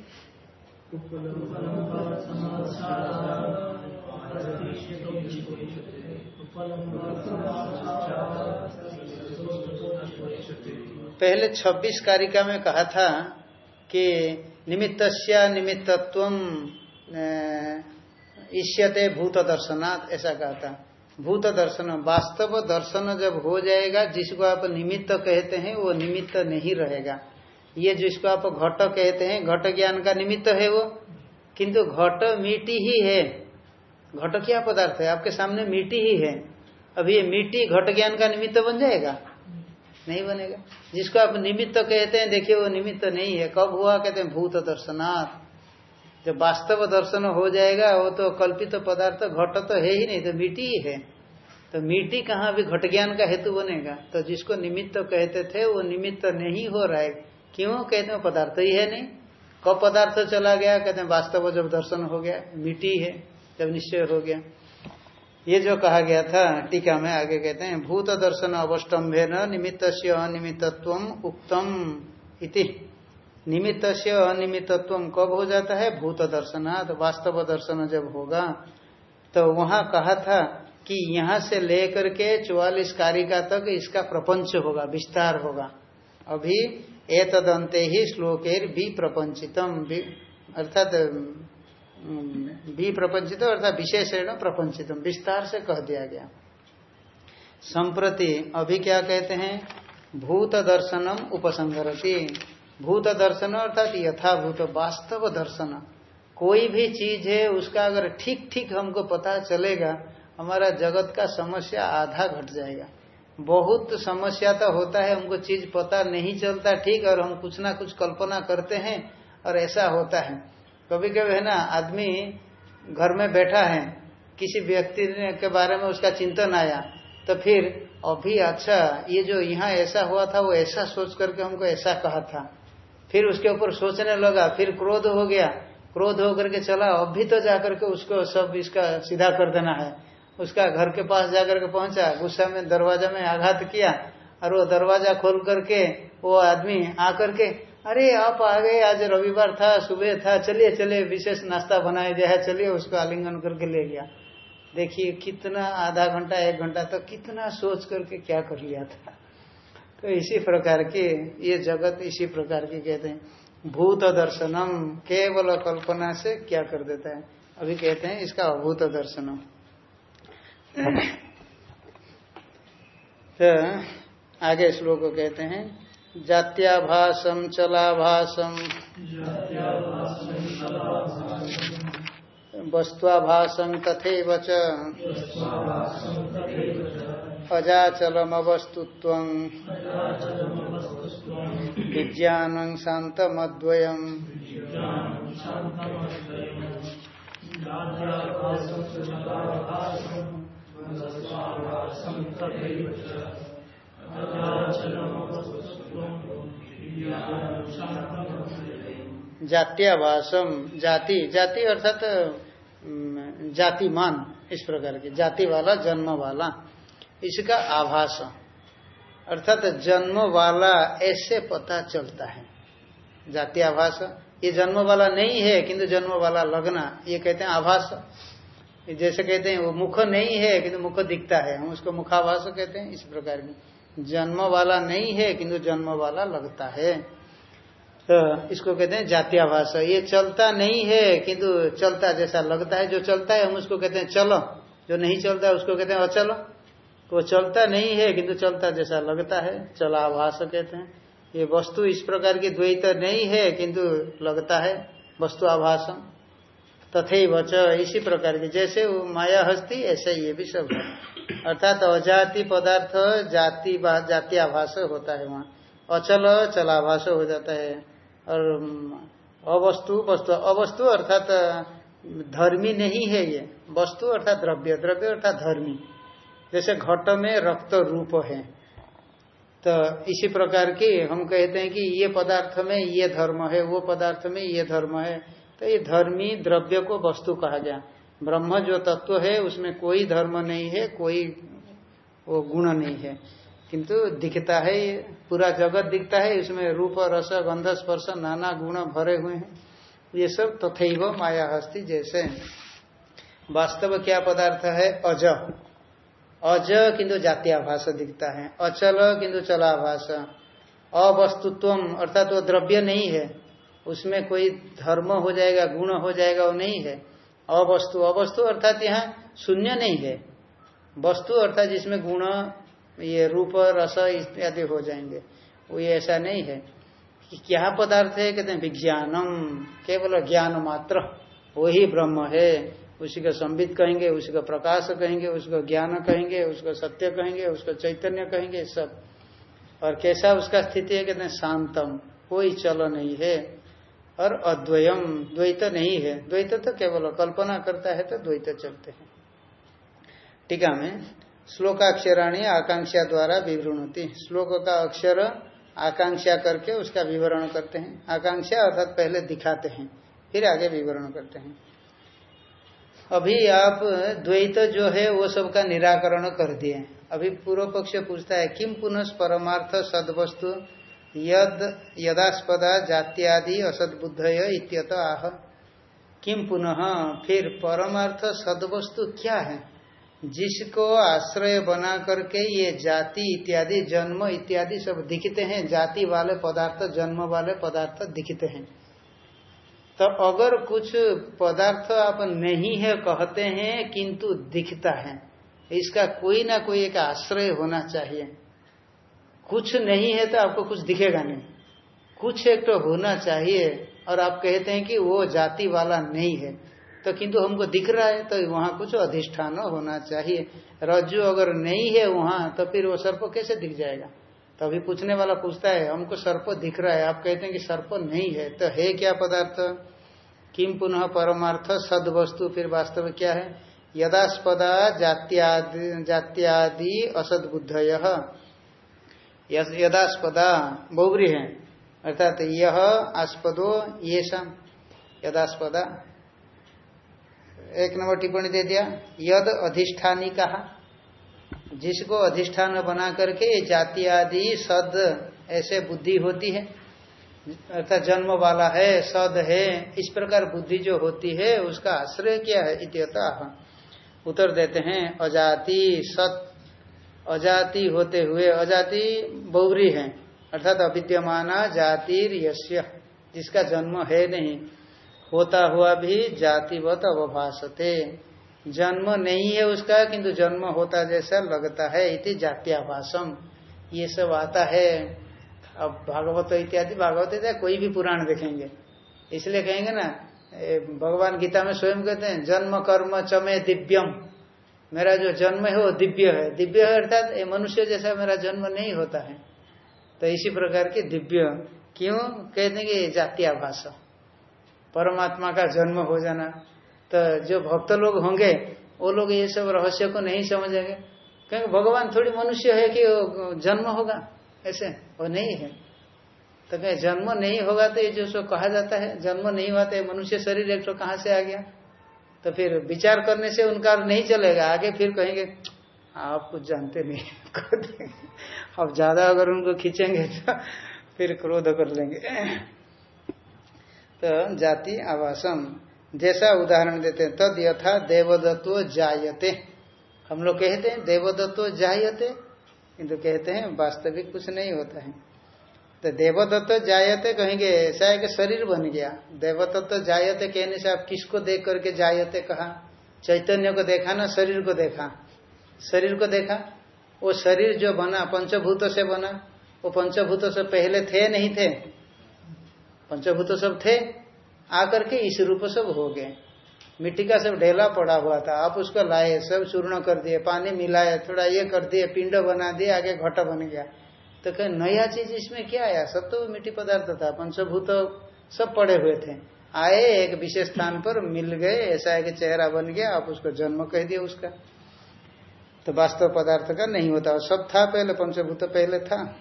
पहले 26 कारिका में कहा था कि निमित्त निमित्तत्व ईष्यते भूत दर्शनाथ ऐसा कहा था। भूत दर्शन वास्तव दर्शन जब हो जाएगा, जिसको आप निमित्त कहते हैं, वो निमित्त नहीं रहेगा। ये जिसको आप घट कहते हैं, घट ज्ञान का निमित्त है वो। किंतु घट मिट्टी ही है। घट क्या पदार्थ है? आपके सामने मिट्टी ही है। अभी ये मिट्टी घट ज्ञान का निमित्त बन जाएगा? नहीं बनेगा। जिसको आप निमित्त कहते हैं, देखिए वो निमित्त नहीं है। कब हुआ? कहते हैं भूत दर्शनाथ जब वास्तव दर्शन हो जाएगा, वो तो कल्पित तो पदार्थ घट तो है ही नहीं तो मिट्टी ही है। तो मिट्टी कहाँ भी घट ज्ञान का हेतु बनेगा? तो जिसको निमित्त कहते थे, वो निमित्त नहीं हो रहा है। क्यों? कहते हैं पदार्थ ही है नहीं। कब पदार्थ चला गया? कहते हैं, वास्तव जब दर्शन हो गया मिट्टी है जब निश्चय हो गया। ये जो कहा गया था, टीका में आगे कहते हैं, भूत दर्शन अवस्टम्भे न निमित्त से अनिमित्व उक्तम इति। निमित्त से अनिमित्व कब हो जाता है? भूत दर्शनाथ वास्तव दर्शन जब होगा तो वहाँ कहा था कि यहाँ से लेकर के चौवालीस कारिका तक इसका प्रपंच होगा, विस्तार होगा। अभी ए एतदंते ही श्लोकेर भी प्रपंचितम अर्थात भी प्रपंचित अर्थात विशेषण प्रपंचितम, विस्तार से कह दिया गया। संप्रति अभी क्या कहते हैं? भूत दर्शनम उपसंगरती भूत दर्शन अर्थात यथाभूत, वास्तव दर्शन। कोई भी चीज़ है, उसका अगर ठीक ठीक हमको पता चलेगा, हमारा जगत का समस्या आधा घट जाएगा। बहुत समस्या तो होता है, हमको चीज़ पता नहीं चलता ठीक, और हम कुछ ना कुछ कल्पना करते हैं, और ऐसा होता है। कभी कभी है ना, आदमी घर में बैठा है, किसी व्यक्ति के बारे में उसका चिंतन आया तो फिर, अभी अच्छा ये जो यहाँ ऐसा हुआ था, वो ऐसा सोच करके हमको ऐसा कहा था। फिर उसके ऊपर सोचने लगा, फिर क्रोध हो गया। क्रोध होकर के चला अब भी तो जाकर के उसको सब इसका सीधा कर देना है। उसका घर के पास जाकर के पहुँचा, गुस्सा में दरवाज़ा में आघात किया और वो दरवाज़ा खोल करके वो आदमी आकर के, अरे, आप आ गए, आज रविवार था, सुबह था, चलिए चलिए, विशेष नाश्ता बनाया गया है, चलिए, उसको आलिंगन करके ले गया। देखिए, कितना आधा घंटा, एक घंटा तो कितना सोच करके क्या कर लिया था। तो इसी प्रकार की, ये जगत इसी प्रकार की कहते हैं। भूत दर्शनम केवल कल्पना से क्या कर देता है? अभी कहते हैं इसका अभूत दर्शनम तो आगे श्लोक कहते हैं, जात्याभासम चलाभासम। वस्त्वाभासं तथे च। अजाचलमवस्तुत्वं। विज्ञानं शान्तमद्वयम्। जात्याभासम जाति जाति अर्थात जातिमान, इस प्रकार की, जाति वाला, जन्म वाला। इसका आभास। अर्थात जन्म वाला ऐसे पता चलता है। जाति आभास। ये जन्म वाला नहीं है, किंतु जन्म वाला लगना, ये कहते हैं आभास। जैसे कहते हैं, वो मुख नहीं है, किंतु मुख दिखता है। हम उसको मुखाभास कहते हैं इस प्रकार की जन्म वाला नहीं है, किंतु जन्म वाला लगता है। तो इसको कहते हैं जातीय भाषा ये चलता नहीं है, किंतु चलता जैसा लगता है, जो चलता है, हम उसको कहते हैं चलो। जो नहीं चलता है उसको कहते हैं अचलो। वो चलता नहीं है, किंतु चलता जैसा लगता है चला भाष कहते हैं। ये वस्तु इस प्रकार की द्वैत नहीं है, किंतु लगता है वस्तु आभाषम तथे वच इसी प्रकार की, जैसे वो माया हस्ती, ऐसे ये भी सब है। अर्थात अजाति पदार्थ, जाति जाति आभास होता है वहाँ। अचल, चलाभास हो जाता है। और अवस्तु, वस्तु, अवस्तु अर्थात, धर्मी नहीं है ये। वस्तु अर्थात द्रव्य द्रव्य अर्थात धर्मी। जैसे घट में रक्त रूप है। तो इसी प्रकार की हम कहते हैं कि ये पदार्थ में ये धर्म है, वो पदार्थ में ये धर्म है। तो ये धर्मी द्रव्य को वस्तु कहा गया ब्रह्म जो तत्व है, उसमें कोई धर्म नहीं है, कोई वो गुण नहीं है। किंतु दिखता है, पूरा जगत दिखता है, इसमें रूप, रस, गंध, स्पर्श, नाना गुण भरे हुए हैं। ये सब तथैव माया हस्ती जैसे वास्तव क्या पदार्थ है? अज अज किंतु जात्याभास दिखता है, अचल किंतु चलाभास अवस्तुत्व अर्थात वो द्रव्य नहीं है, उसमें कोई धर्म हो जाएगा, गुण हो जाएगा, वो नहीं है। अवस्तु अवस्तु अर्थात यहाँ शून्य नहीं है। वस्तु अर्थात जिसमें गुण, ये रूप, रस इत्यादि हो जाएँगे, वो ये ऐसा नहीं है। कि क्या पदार्थ है? कहते हैं विज्ञानम, केवल ज्ञान मात्र, वही ब्रह्म है। उसी का संबित कहेंगे, उसी का प्रकाश कहेंगे उसको ज्ञान कहेंगे उसको सत्य कहेंगे उसको चैतन्य कहेंगे, सब। और कैसा उसका स्थिति है, कहते हैं शांतम, कोई चल नहीं है। और अद्वयम, द्वैत नहीं है। द्वैत तो केवल कल्पना करता है तो द्वैत चलते हैं। टीका में श्लोकाक्षराणी आकांक्षा द्वारा विवरण होती श्लोक का अक्षर आकांक्षा करके उसका विवरण करते हैं। आकांक्षा अर्थात पहले दिखाते हैं, फिर आगे विवरण करते हैं। अभी आप द्वैत जो है, वो सब का निराकरण कर दिए। अभी पूर्व पक्ष पूछता है किम पुनः परमार्थ सदवस्तु यद यदास्पदा जात्यादि असदबुद्ध इत्यत आह। किम पुनः? फिर परमार्थ सदवस्तु क्या है? जिसको आश्रय बना करके ये जाति इत्यादि, जन्म इत्यादि सब दिखते हैं, जाति वाले पदार्थ, जन्म वाले पदार्थ दिखते हैं। तो अगर कुछ पदार्थ आप नहीं है कहते हैं, किंतु दिखता है, इसका कोई ना कोई एक आश्रय होना चाहिए। कुछ नहीं है तो आपको कुछ दिखेगा नहीं। कुछ एक तो होना चाहिए, और आप कहते हैं कि वो जाति वाला नहीं है तो किंतु हमको दिख रहा है तो वहाँ कुछ अधिष्ठान होना चाहिए। रज्जु अगर नहीं है वहाँ तो फिर वो सर्प कैसे दिख जाएगा? तो अभी पूछने वाला पूछता है, हमको सर्प दिख रहा है, आप कहते हैं कि सर्प नहीं है तो है क्या पदार्थ? किम पुनः परमार्थ सद वस्तु फिर वास्तव क्या है? यदास्पदा जात्यादि जात्यादि यदास्पदा बहुबरी है। अर्थात यह आस्पदो ये सम यदास्पदा। एक नंबर टिप्पणी दे दिया। यद अधिष्ठानी कहा जिसको अधिष्ठान बना करके जाति आदि सद ऐसे बुद्धि होती है अर्थात जन्म वाला है, सद है, इस प्रकार बुद्धि जो होती है, उसका आश्रय क्या है इत्यता उत्तर देते हैं, अजाति सत। अजाति होते हुए, अजाति बौरी है, अर्थात अविद्यमाना जातिर यश्य जिसका जन्म है नहीं। होता हुआ भी जातिवत अवभाषते जन्म नहीं है उसका, किंतु जन्म होता जैसा लगता है, इति जात्याभाषम ये सब आता है। अब भागवत इत्यादि भागवत इत्यादि, कोई भी पुराण देखेंगे। इसलिए कहेंगे ना भगवान गीता में स्वयं कहते हैं, जन्म, कर्म, चमे, दिव्यम। मेरा जो जन्म है, वो दिव्य है। दिव्य है अर्थात मनुष्य जैसा मेरा जन्म नहीं होता है। तो इसी प्रकार के दिव्य। क्यों? कहते हैं कि जात्याभाष परमात्मा का जन्म हो जाना। तो जो भक्त लोग होंगे, वो लोग ये सब रहस्य को नहीं समझेंगे। क्योंकि भगवान थोड़ी मनुष्य है कि जन्म होगा? ऐसे, वो नहीं है। तो कहीं, जन्म नहीं होगा तो ये जो सो कहा जाता है, जन्म नहीं हुआ तो मनुष्य शरीर एक तो कहाँ से आ गया? तो फिर विचार करने से उनका नहीं चलेगा। आगे फिर कहेंगे, आप कुछ जानते नहीं अब ज़्यादा अगर उनको खींचेंगे तो फिर क्रोध कर लेंगे। तो जाति आवासम, जैसा उदाहरण देते हैं, तद यथा देवदत्तो जायते। हम लोग कहते हैं देवदत्तो जायते किंतु कहते हैं, वास्तविक कुछ नहीं होता है। तो देवदत्त जायते कहेंगे, ऐसा है कि शरीर बन गया। देवदत्त जायते कहने से आप किसको देख करके जायते कहा? चैतन्य को देखा ना शरीर को देखा? शरीर को देखा? वो शरीर जो बना, पंचभूत से बना, वो पंचभूत से पहले थे नहीं थे? पंचभूत सब थे? आकर के इस रूप सब हो गए। मिट्टी का सब ढेला पड़ा हुआ था। आप उसको लाए, सब चूर्ण कर दिए, पानी मिलाए थोड़ा ये कर दिए, पिंड बना दिए, आगे घटा बन गया। तो कहीं, नया चीज़ इसमें क्या आया? सब तो मिट्टी पदार्थ था, पंचभूत सब पड़े हुए थे। आए, एक विशेष स्थान पर मिल गए, ऐसा है कि चेहरा बन गया, आप उसको जन्म कह दिए उसका। तो वास्तव पदार्थ का नहीं होता सब था पहले, पंचभूत पहले था।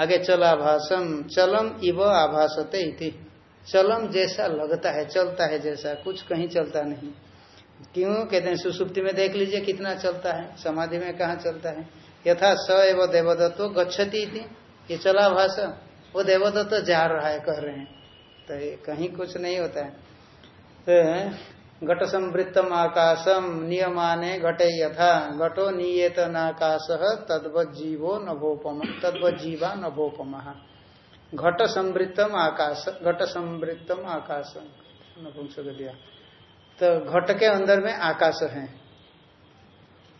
आगे चलाभाषम चलम इव आभासते इति। चलम जैसा लगता है, चलता है जैसा, कुछ कहीं चलता नहीं। क्यों? कहते हैं, सुसुप्ति में देख लीजिए कितना चलता है, समाधि में कहा चलता है। यथा स एवं देवदत्तो गच्छती थी ये चला भाषा, वो देवदत्त जा रहा है, कह रहे हैं। तो कहीं कुछ नहीं होता है। तो घट संवृत्तम आकाशम नियमाने घटे यथा, घटो नियत नाकाश तद्वजीवो नभोपम तद्वजीवा नभोपम। घट संवृत्तम आकाश घट संवृत्तम आकाश। नपुंसक दिया। तो घट के अंदर में आकाश है।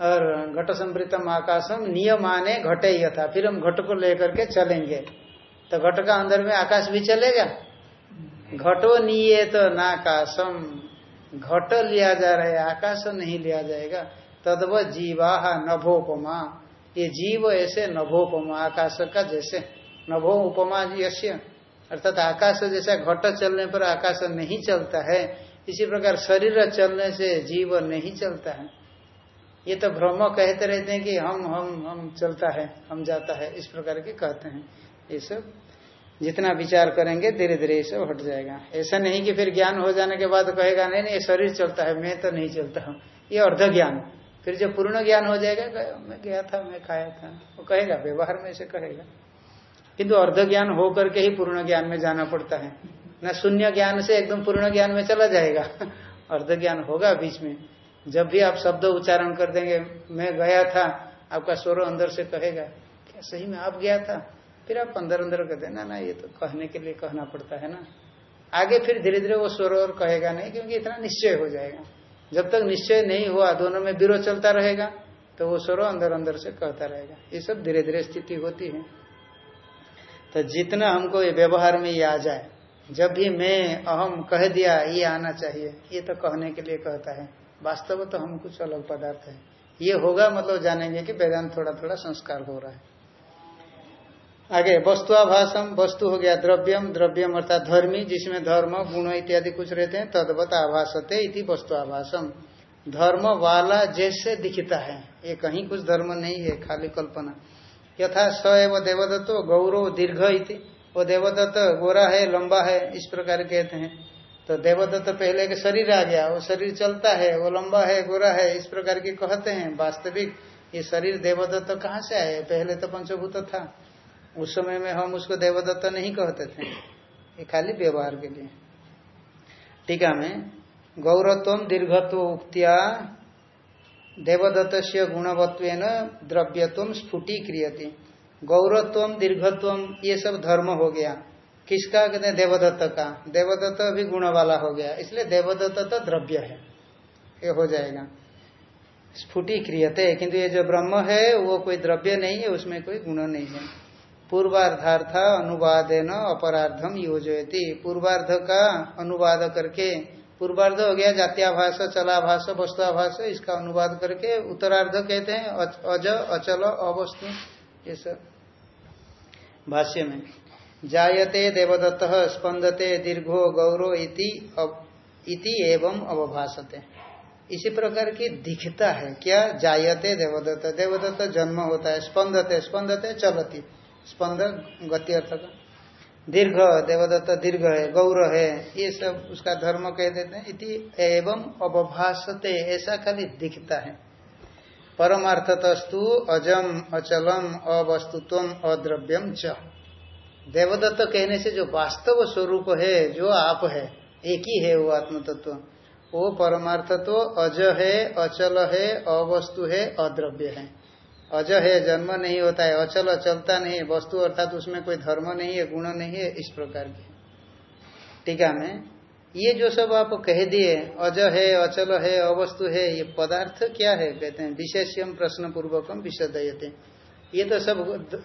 और घट संवृत्तम आकाशम नियमाने घटे यथा। फिर हम घट को लेकर के चलेंगे। तो घट का अंदर में आकाश भी चलेगा? घटो नियत नाकाशम। घट लिया जा रहा है, आकाश नहीं लिया जाएगा। तदव जीवा नभोपमा। ये जीव ऐसे नभोपमा, आकाश का जैसे। नभो उपमा यश्य। अर्थात आकाश जैसा घट चलने पर आकाश नहीं चलता है, इसी प्रकार शरीर चलने से जीव नहीं चलता है। ये तो भ्रम कहते रहते हैं कि हम हम हम चलता है, हम जाता है, इस प्रकार के कहते हैं। ये सब जितना विचार करेंगे धीरे धीरे ये सब हट जाएगा। ऐसा नहीं कि फिर ज्ञान हो जाने के बाद कहेगा, नहीं नहीं शरीर चलता है, मैं तो नहीं चलता हूँ। ये अर्ध ज्ञान। फिर जब पूर्ण ज्ञान हो जाएगा मैं गया था, मैं खाया था। वो कहेगा, व्यवहार में ऐसे कहेगा। किंतु अर्ध ज्ञान हो करके ही पूर्ण ज्ञान में जाना पड़ता है। न शून्य ज्ञान से एकदम पूर्ण ज्ञान में चला जाएगा। अर्ध ज्ञान होगा बीच में। जब भी आप शब्द उच्चारण कर देंगे, मैं गया था, आपका स्वर अंदर से कहेगा, क्या सही में आप गया था? फिर आप अंदर अंदर कहते ना ना, ये तो कहने के लिए कहना पड़ता है ना। आगे फिर धीरे धीरे वो स्वर और कहेगा नहीं, क्योंकि इतना निश्चय हो जाएगा। जब तक निश्चय नहीं हुआ, दोनों में विरोध चलता रहेगा तो वो स्वर अंदर अंदर से कहता रहेगा। ये सब धीरे धीरे स्थिति होती है। तो जितना हमको ये व्यवहार में ये आ जाए, जब भी मैं, अहम कह दिया, ये आना चाहिए, ये तो कहने के लिए कहता है। वास्तव तो हम कुछ अलग पदार्थ है। ये होगा मतलब जानेंगे कि वेदांत थोड़ा थोड़ा संस्कार हो रहा है। आगे वस्तुआभाषम वस्तु हो गया द्रव्यम द्रव्यम अर्थात धर्मी, जिसमें धर्म, गुण इत्यादि कुछ रहते हैं, तदवत आभाषते इति वस्तुआभाषम धर्म वाला जैसे दिखता है, ये कहीं कुछ धर्म नहीं है, खाली कल्पना। यथा स एवं देवदत्त गौरव दीर्घ इति। वो देवदत्त गोरा है, लंबा है, इस प्रकार कहते हैं। तो देवदत्त पहले के शरीर आ गया, वो शरीर चलता है, वो लंबा है, गोरा है, इस प्रकार की कहते हैं वास्तविक। ये शरीर देवदत्त कहाँ से आए पहले तो पंचभूत था। उस समय में हम उसको देवदत्त नहीं कहते थे। ये खाली व्यवहार के लिए। टीका में, गौरत्व दीर्घत्व उक्तिया देवदत्त से गुणवत्व द्रव्यत्व स्फुटी क्रियती गौरत्व, दीर्घत्व, ये सब धर्म हो गया। किसका? कहते हैं देवदत्त का। देवदत्त भी गुण वाला हो गया। इसलिए देवदत्त तो द्रव्य है। ये हो जाएगा। स्फुटी क्रियते किंतु ये जो ब्रह्म है, वो कोई द्रव्य नहीं है, उसमें कोई गुण नहीं है। पूर्वार्धार्थ अनुवाद न अपराधम योजयती। पूर्वार्ध का अनुवाद करके पूर्वार्ध हो गया जात्याभाष चलाभाष वस्तुआभाष इसका अनुवाद करके उत्तरार्ध कहते हैं अज, अचल, अवस्तु, ये सब। भाष्य में, जायते देवदत्त स्पंदते दीर्घो गौरव इति इति एवं अवभाषते इसी प्रकार की दिखता है, क्या? जायते देवदत्त। देवदत्त जन्म होता है, स्पंदते स्पंदते चलती। स्पंद गति अर्थ का दीर्घ देवदत्त दीर्घ है, गौर है, ये सब उसका धर्म कह देते हैं। इति एवं अवभाषते ऐसा खाली दिखता है। परमार्थतस्तु अजम, अचलम अवस्तुत्व अद्रव्यम च। देवदत्त कहने से जो वास्तव स्वरूप है, जो आप है, एक ही है वो आत्म तत्व वो परमार्थ तो अज है, अचल है, अवस्तु है, अद्रव्य है। अज है जन्म नहीं होता है अचल चलता नहीं वस्तु अर्थात उसमें कोई धर्म नहीं है गुण नहीं है इस प्रकार की। टीका में ये जो सब आप कह दिए अज है अचल है अवस्तु है ये पदार्थ क्या है कहते हैं विशेष्यम प्रश्न पूर्वक पूर्वकम विशदयते। ये तो सब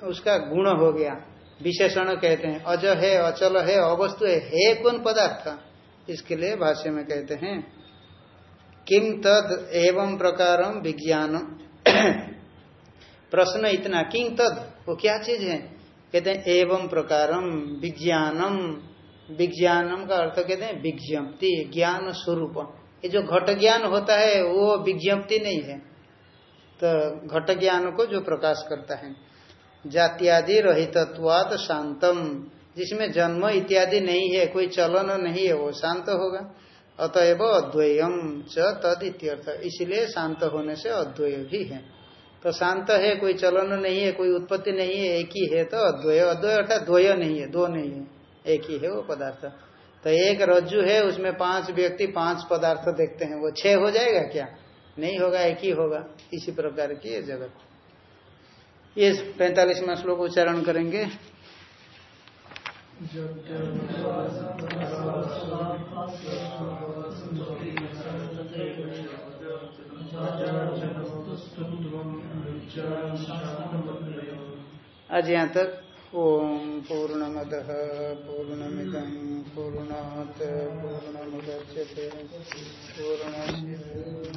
उसका गुण हो गया। विशेषण कहते हैं अज है अचल है अवस्तु है, है कौन पदार्थ? इसके लिए भाष्य में कहते हैं किम तद एवं प्रकार विज्ञानम प्रश्न इतना किंग तद, वो क्या चीज़ है? कहते हैं, एवं प्रकारम विज्ञानम। विज्ञानम का अर्थ कहते हैं विज्ञप्ति, ज्ञान स्वरूप। ये जो घट ज्ञान होता है, वो विज्ञप्ति नहीं है। तो घट ज्ञान को जो प्रकाश करता है, जात्यादि रहितत्वात शांतम। जिसमें जन्म इत्यादि नहीं है, कोई चलन नहीं है, वो शांत होगा। अतएव अद्वयम च तद इत्यर्थ। इसलिए शांत होने से अद्वय भी है। तो शांत है, कोई चलन नहीं है, कोई उत्पत्ति नहीं है, एक ही है तो अद्वय अद्वय अर्थात द्वय नहीं है, दो नहीं है, एक ही है वो पदार्थ। तो एक रज्जु है, उसमें पाँच व्यक्ति, पाँच पदार्थ देखते हैं, वो छह हो जाएगा क्या? नहीं होगा, एक ही होगा, इसी प्रकार की ये जगत। ये पैंतालीसवा श्लोक उच्चारण करेंगे। आज यहाँ तक ओम पूर्णमद पूर्णमित पूर्णात पूर्णमुदच्यते। पूर्ण